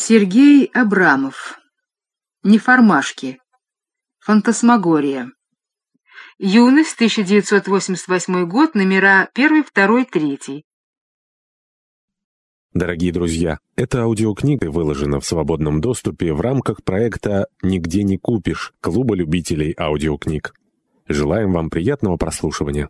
Сергей Абрамов. Неформашки. Фантасмагория. Юность, 1988 год, номера 1, 2, 3. Дорогие друзья, эта аудиокнига выложена в свободном доступе в рамках проекта «Нигде не купишь» Клуба любителей аудиокниг. Желаем вам приятного прослушивания.